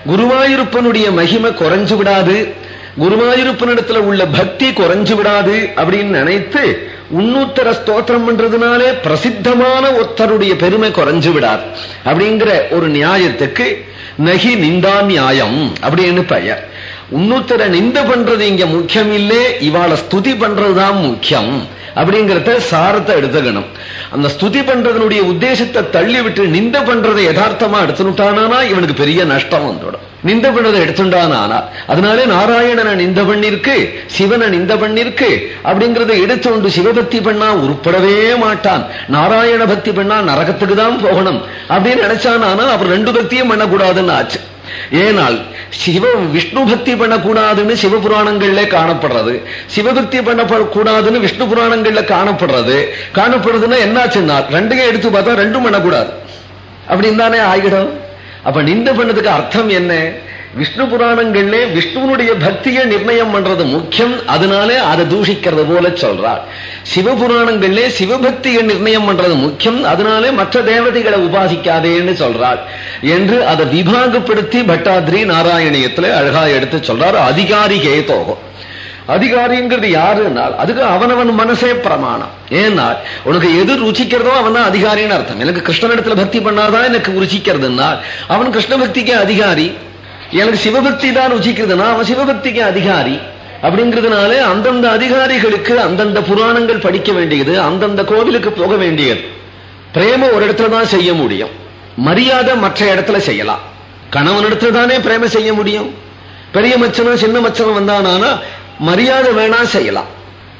குருவாயூரப்பனுடைய மகிமை குறைஞ்சு விடாது குருவாயூரப்பனிடத்துல உள்ள பக்தி குறைஞ்சு விடாது அப்படின்னு நினைத்து உன்னூத்தர ஸ்தோத்திரம் பண்றதுனாலே பிரசித்தமான ஒருத்தருடைய பெருமை குறைஞ்சு விடாது அப்படிங்கிற ஒரு நியாயத்துக்கு நகி நிந்தா நியாயம் அப்படின்னு பெயர். இன்னொருத்தரை நிந்த பண்றது இங்க முக்கியம் இல்லே இவாளை ஸ்துதி பண்றதுதான் முக்கியம். அப்படிங்கறத சாரத்தை எடுத்துக்கணும். அந்த ஸ்துதி பண்றதனுடைய உத்தேசத்தை தள்ளி விட்டு நிந்த பண்றதை யதார்த்தமா எடுத்துட்டானா இவனுக்கு பெரிய நஷ்டம் வந்துடும் நிந்த பண்ணதை ஆனா. அதனாலே நாராயணனை நிந்த பண்ணிருக்கு சிவனை நிந்த பண்ணிருக்கு அப்படிங்கறத எடுத்துண்டு சிவபக்தி பண்ணா உருப்படவே மாட்டான். நாராயண பக்தி பண்ணா நரகத்துக்கு தான் போகணும். அப்படின்னு நினைச்சானா அவர் ரெண்டு பக்தியும் பண்ணக்கூடாதுன்னு ஆச்சு. ஏனால் சிவ விஷ்ணு பக்தி பண்ணக்கூடாதுன்னு சிவபுராணங்கள்ல காணப்படுறது. சிவபக்தி பண்ணக்கூடாதுன்னு விஷ்ணு புராணங்கள்ல காணப்படுறது. காணப்படுறதுன்னா என்னாச்சுன்னா ரெண்டையும் எடுத்து பார்த்தா ரெண்டும் பண்ணக்கூடாது. அப்படின்னு தானே ஆகிடும். அப்ப நிந்த பண்ணதுக்கு அர்த்தம் என்ன? விஷ்ணு புராணங்கள்ல விஷ்ணுவனுடைய பக்தியை நிர்ணயம் பண்றது முக்கியம். அதனாலே அதை தூஷிக்கிறது போல சொல்றாள் சிவபுராணங்கள்ல சிவபக்தியை நிர்ணயம் பண்றது முக்கியம். அதனாலே மற்ற தேவதைகளை உபாசிக்காதேன்னு சொல்றார். என்று அதை விபாகப்படுத்தி பட்டாத்ரி நாராயணியத்துல அழகா எடுத்து சொல்றார். அதிகாரி கேதோகம் அதிகாரிங்கிறது யாருன்னால் அதுக்கு அவனவன் மனசே பிரமாணம். ஏன்னா உனக்கு எது ருச்சிக்கிறதோ அவன் தான் அதிகாரின்னு அர்த்தம். எனக்கு கிருஷ்ணனிடத்துல பக்தி பண்ணாதான் எனக்கு ருச்சிக்கிறதுன்னா அவன் கிருஷ்ண பக்திக்கு அதிகாரி. எனக்கு சிவபக்தி தான் ருச்சிக்கிறதுனா அவன் சிவபக்திக்கு அதிகாரி. அப்படிங்கிறதுனால அந்தந்த அதிகாரிகளுக்கு அந்தந்த புராணங்கள் படிக்க வேண்டியது அந்தந்த கோவிலுக்கு போக வேண்டியது. பிரேம ஒரு இடத்துல தான் செய்ய முடியும். மரியாதை மற்ற இடத்துல செய்யலாம். கணவனிடத்துல தானே பிரேம செய்ய முடியும். பெரிய மச்சனும் சின்ன மச்சனும் வந்தானா மரியாதை வேணா செய்யலாம்.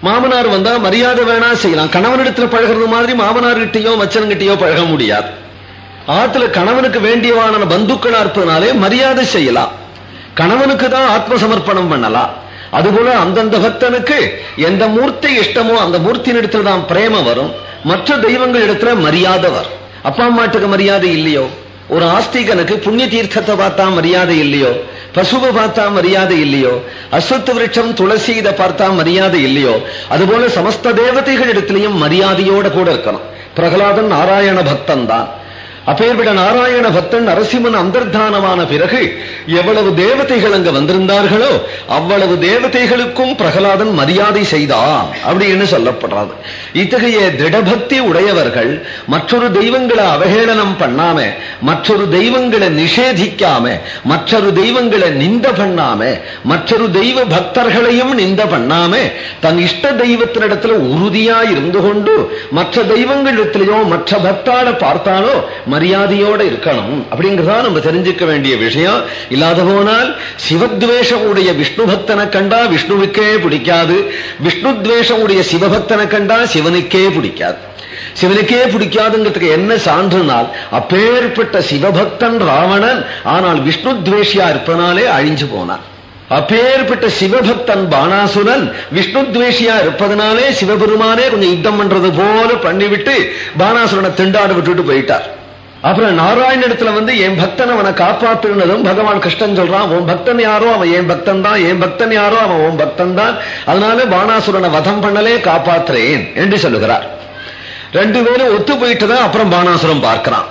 மாமனார் வந்தா மரியாதை வேணா செய்யலாம். கணவனிடத்துல பழகிறது மாதிரி மாமனார் கிட்டயோ மச்சன்கிட்டயோ பழக முடியாது. ஆத்துல கணவனுக்கு வேண்டியவான பந்துக்களா இருப்பதனாலே மரியாதை செய்யலாம். கணவனுக்கு தான் ஆத்ம சமர்ப்பணம் பண்ணலாம். அதுபோல அந்தந்த பக்தனுக்கு எந்த மூர்த்தி இஷ்டமோ அந்த மூர்த்தியின் இடத்துல தான் பிரேம வரும். மற்ற தெய்வங்கள் இடத்துல மரியாதை வரும். அப்பா அம்மாட்டுக்கு மரியாதை இல்லையோ? ஒரு ஆஸ்திகனுக்கு புண்ணிய தீர்த்தத்தை பார்த்தா மரியாதை இல்லையோ? பசுவை பார்த்தா மரியாதை இல்லையோ? அஸ்வத்த விருட்சம் துளசி இதை பார்த்தா மரியாதை இல்லையோ? அதுபோல சமஸ்த தேவதைகள் இடத்திலையும் மரியாதையோட கூட இருக்கணும். பிரகலாதன் நாராயண பக்தன் தான் அப்பேற்பட்ட நாராயண பக்தன் நரசிம்மன் அந்தர்தானமான பிறகு எவ்வளவு தேவதைகள் அங்க வந்திருந்தார்களோ அவ்வளவு தேவதைகளுக்கும் பிரகலாதன் மரியாதை செய்தான். அப்படின்னு சொல்லப்படுறது. இத்தகைய திடபக்தி உடையவர்கள் மற்றொரு தெய்வங்களை அவஹேளனம் பண்ணாம மற்றொரு தெய்வங்களை நிஷேதிக்காம மற்றொரு தெய்வங்களை நிந்த பண்ணாம மற்றொரு தெய்வ பக்தர்களையும் நிந்த பண்ணாம தன் இஷ்ட தெய்வத்தினிடத்துல உறுதியா இருந்து கொண்டு மற்ற தெய்வங்களிடத்திலேயோ மற்ற பக்தால பார்த்தாலோ மரியாதையோட இருக்கணும் அப்படிங்கிறதா நம்ம தெரிஞ்சுக்க வேண்டிய விஷயம். இல்லாத போனால் சிவத்வேஷம் உடைய விஷ்ணு பக்தனை கண்டா விஷ்ணுவுக்கே பிடிக்காது. விஷ்ணு துவேஷம் உடைய சிவபக்தனை கண்டா சிவனுக்கே பிடிக்காது. சிவனுக்கே பிடிக்காதுங்கிறதுக்கு என்ன சான்றுனால் அப்பேற்பட்ட சிவபக்தன் ராவணன் ஆனால் விஷ்ணு துவேஷியா இருப்பனாலே அழிஞ்சு போனான். அப்பேற்பட்ட சிவபக்தன் பானாசுரன் விஷ்ணு துவேஷியா இருப்பதனாலே சிவபெருமானே கொஞ்சம் யுத்தம் பண்றது போல பண்ணிவிட்டு பானாசுரனை திண்டாட விட்டுட்டு போயிட்டார். அப்புறம் நாராயண இடத்துல வந்து என் பக்தன் அவனை காப்பாத்துனதும் பகவான் கிருஷ்ணன் சொல்றான். உன் பக்தன் யாரோ அவன் என் பக்தன் தான். என் பக்தன் யாரோ அவன் உன் பக்தன் தான். அதனால பானாசுரனை வதம் பண்ணலே காப்பாற்றுறேன் என்று சொல்லுகிறார். ரெண்டு பேரும் ஒத்து போயிட்டுதான் அப்புறம் பானாசுரம் பார்க்கிறான்.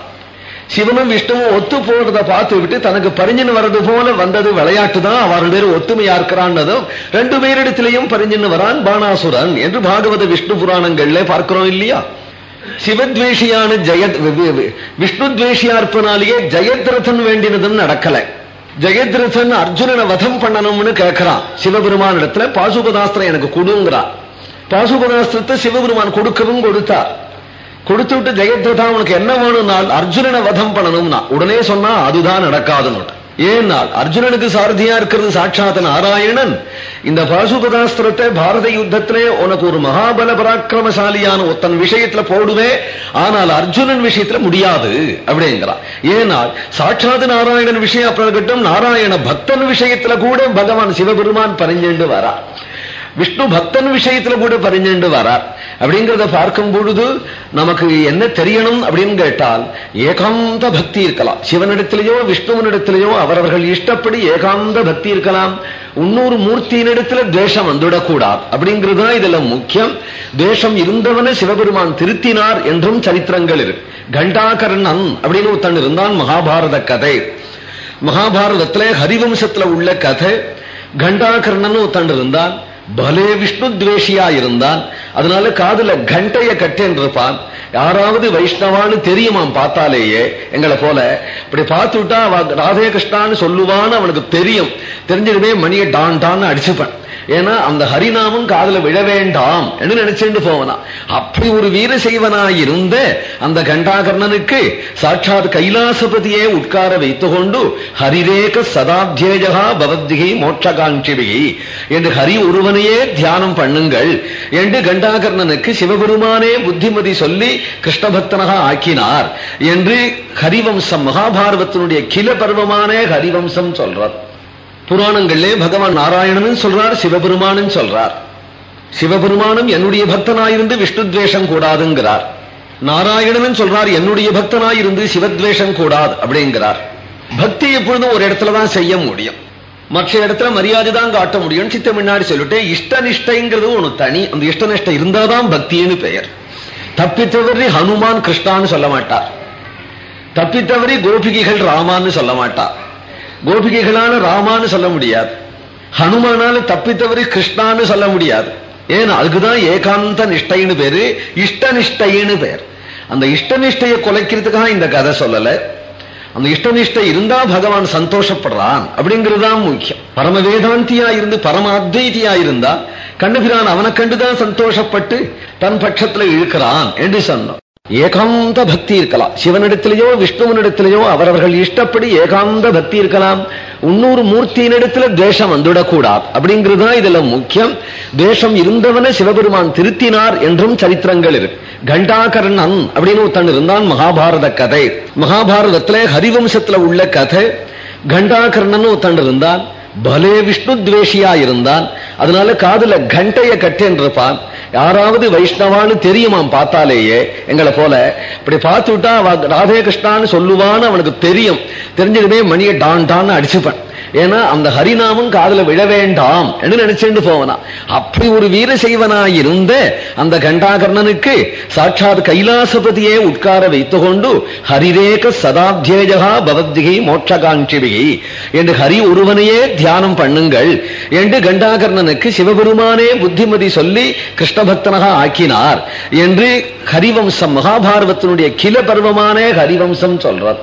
சிவனும் விஷ்ணுவும் ஒத்து போறத பார்த்து விட்டு தனக்கு பரிஞ்சின்னு வர்றது போல வந்தது விளையாட்டு தான். அவர் பேர் ஒத்துமையா இருக்கிறான்னதும் ரெண்டு பேரிடத்திலையும் பரிஞ்சின்னு வரான் பானாசுரன் என்று பாகவத விஷ்ணு புராணங்கள்ல பார்க்கிறோம் இல்லையா? சிவத்வேஷியான ஜெயத் விஷ்ணு துவேஷியார்ப்பனாலேயே ஜெயத்ரதன் வேண்டினதும் நடக்கல. ஜெயத்ரதன் அர்ஜுனனை வதம் பண்ணணும்னு கேட்கிறான் சிவபெருமான் இடத்துல பாசுபதாஸ்திரம் எனக்கு கொடுங்கிறான் பாசுபதாஸ்திரத்தை சிவபெருமான் கொடுக்கவும் கொடுத்தார் கொடுத்து விட்டு ஜெயத்ரதா உனக்கு என்ன வேணும்னால் அர்ஜுனனை வதம் பண்ணணும்னா. உடனே சொன்னா அதுதான் நடக்காதுன்னு. ஏனால் அர்ஜுனனுக்கு சாரதியா இருக்கிறது சாட்சாத் நாராயணன். இந்த பாசுபதாஸ்திரத்தை பாரத யுத்தத்திலே உனக்கு ஒரு மகாபல பராக்கிரமசாலியான ஒத்தன் விஷயத்துல போடுவே. ஆனால் அர்ஜுனன் விஷயத்துல முடியாது அப்படிங்கிறான். ஏனால் சாட்சாத் நாராயணன் விஷயம் அப்புறம் நாராயண பக்தன் விஷயத்துல கூட பகவான் சிவபெருமான் பரிஞ்செண்டு வரா விஷ்ணு பக்தன் விஷயத்துல கூட பறிஞ்சுண்டு வரார். அப்படிங்கிறத பார்க்கும் பொழுது நமக்கு என்ன தெரியணும் அப்படின்னு கேட்டால் ஏகாந்த பக்தி இருக்கலாம். சிவனிடத்திலேயோ விஷ்ணுவனிடத்திலேயோ அவரவர்கள் இஷ்டப்படி ஏகாந்த பக்தி இருக்கலாம். இன்னொரு மூர்த்தியினிடத்துல துவேஷம் வந்துடக்கூடாது. அப்படிங்கிறது தான் இதுல முக்கியம். துவேஷம் இருந்தவனை சிவபெருமான் திருத்தினார் என்றும் சரித்திரங்கள் இருக்கு கண்டாகர்ணன் அப்படின்னு ஒருத்தன் இருந்தான் மகாபாரத கதை. மகாபாரதத்துல ஹரிவம்சத்துல உள்ள கதை. கண்டாகர்ணன் ஒருத்தன் இருந்தான். பலே விஷ்ணு துவேஷியா இருந்தான். அதனால காதுல கண்டைய கட்டேன்றிருப்பான். யாராவது வைஷ்ணவான்னு தெரியுமாம் பார்த்தாலேயே எங்களை போல. இப்படி பார்த்து விட்டா ராதே கிருஷ்ணான்னு சொல்லுவான்னு அவனுக்கு தெரியும். தெரிஞ்சிருமே மணியை டான் டான்னு அடிச்சுப்பேன். ஏன்னா அந்த ஹரிநாமம் காதல விழ வேண்டாம் என்று நினைச்சுட்டு போவனா. அப்படி ஒரு வீர செய்வனாயிருந்த அந்த கண்டாகர்ணனுக்கு சாட்சாத் கைலாசபதியே உட்கார வைத்துக் கொண்டு ஹரிரேக சதாத்தியேஜகா பவத்கி மோட்சகாங்கிபிகி என்று ஹரி ஒருவன் ஒருவனையே தியானம் பண்ணுங்கள் என்று கண்டாகர்ணனுக்கு சிவபெருமானே புத்திமதி சொல்லி கிருஷ்ணபக்தனாக ஆக்கினார் என்று ஹரிவம்சம் மகாபாரதத்தினுடைய கில பருவமான ஹரிவம்சம் சொல்றார். புராணங்களிலே பகவான் நாராயணனும் சொல்றார் சிவபெருமானும் சொல்றார். சிவபெருமானும் என்னுடைய பக்தனாயிருந்து விஷ்ணு துவேஷம் கூடாதுங்கிறார். நாராயணனும் சொல்றார் என்னுடைய பக்தனாயிருந்து சிவத்வேஷம் கூடாது அப்படிங்கிறார். பக்தி எப்பொழுதும் ஒரு இடத்துலதான் செய்ய முடியும். மற்ற இடத்துல மரியாதை தான் காட்ட முடியும் சித்த முன்னாடி சொல்லிட்டு இஷ்ட நிஷ்டைங்கிறது ஒண்ணு தனி அந்த இஷ்ட நிஷ்டை இருந்தாதான் பக்தின்னு பெயர். தப்பித்தவரி ஹனுமான் கிருஷ்ணான்னு சொல்ல மாட்டார். தப்பித்தவரி கோபிகைகள் ராமான்னு சொல்ல மாட்டார். கோபிகைகளான ராமான்னு சொல்ல முடியாது. ஹனுமானால தப்பித்தவரி கிருஷ்ணான்னு சொல்ல முடியாது. ஏன்னா அதுக்குதான் ஏகாந்த நிஷ்டைன்னு பேரு இஷ்ட நிஷ்டைன்னு பேர். அந்த இஷ்ட நிஷ்டையை குலைக்கிறதுக்காக இந்த கதை சொல்லல. அந்த இஷ்டநிஷ்டை இருந்தா பகவான் சந்தோஷப்படுறான் அப்படிங்கிறதுதான் முக்கியம். பரம வேதாந்தியா இருந்து பரம அத்வைதியா இருந்தா கண்டுபிரான் அவனை கண்டுதான் சந்தோஷப்பட்டு தன் பட்சத்துல இழுக்கிறான் என்று சொன்னோம். ஏகாந்த பக்தி இருக்கலாம். சிவனிடத்திலேயோ விஷ்ணுவனிடத்திலேயோ அவரவர்கள் இஷ்டப்படி ஏகாந்த பக்தி இருக்கலாம். இன்னொரு மூர்த்தியினிடத்துல துவேஷம் வந்துடக்கூடாது. அப்படிங்கிறதுதான் இதுல முக்கியம். துவேஷம் இருந்தவன சிவபெருமான் திருத்தினார் என்றும் சரித்திரங்கள் இருக்கு. கண்டாகர்ணன் அப்படின்னு ஒருத்தன் இருந்தான் மகாபாரத கதை. மகாபாரதத்துல ஹரிவம்சத்துல உள்ள கதை. கண்டாகர்ணன் ஒருத்தன் இருந்தான் பலே விஷ்ணு துவேஷியா இருந்தான். அதனால காதுல கண்டைய கட்டேன்றிருப்பான். யாராவது வைஷ்ணவான்னு தெரியுமாம் பார்த்தாலேயே எங்களை போல. இப்படி பார்த்து விட்டா ராதே கிருஷ்ணான்னு சொல்லுவான்னு அவனுக்கு தெரியும். தெரிஞ்சதுமே மணியை டான் டான்னு அடிச்சுப்பேன். ஏன்னா அந்த ஹரிநாமம் காதல விழ வேண்டாம் என்று நினைச்சுட்டு போவனா. அப்படி ஒரு வீர செய்வனாயிருந்த அந்த கண்டாகர்ணனுக்கு சாட்சாத் கைலாசபதியே உட்கார வைத்துக் கொண்டு ஹரிரேக சதாப்தேஜகா பவத்கி மோட்சகாங்கிபிகி என்று ஹரி ஒருவனையே தியானம் பண்ணுங்கள் என்று கண்டாகர்ணனுக்கு சிவபெருமானே புத்திமதி சொல்லி கிருஷ்ண பக்தனாக ஆக்கினார் என்று ஹரிவம்சம் மகாபாரதத்தினுடைய கில பருவமான ஹரிவம்சம் சொல்றார்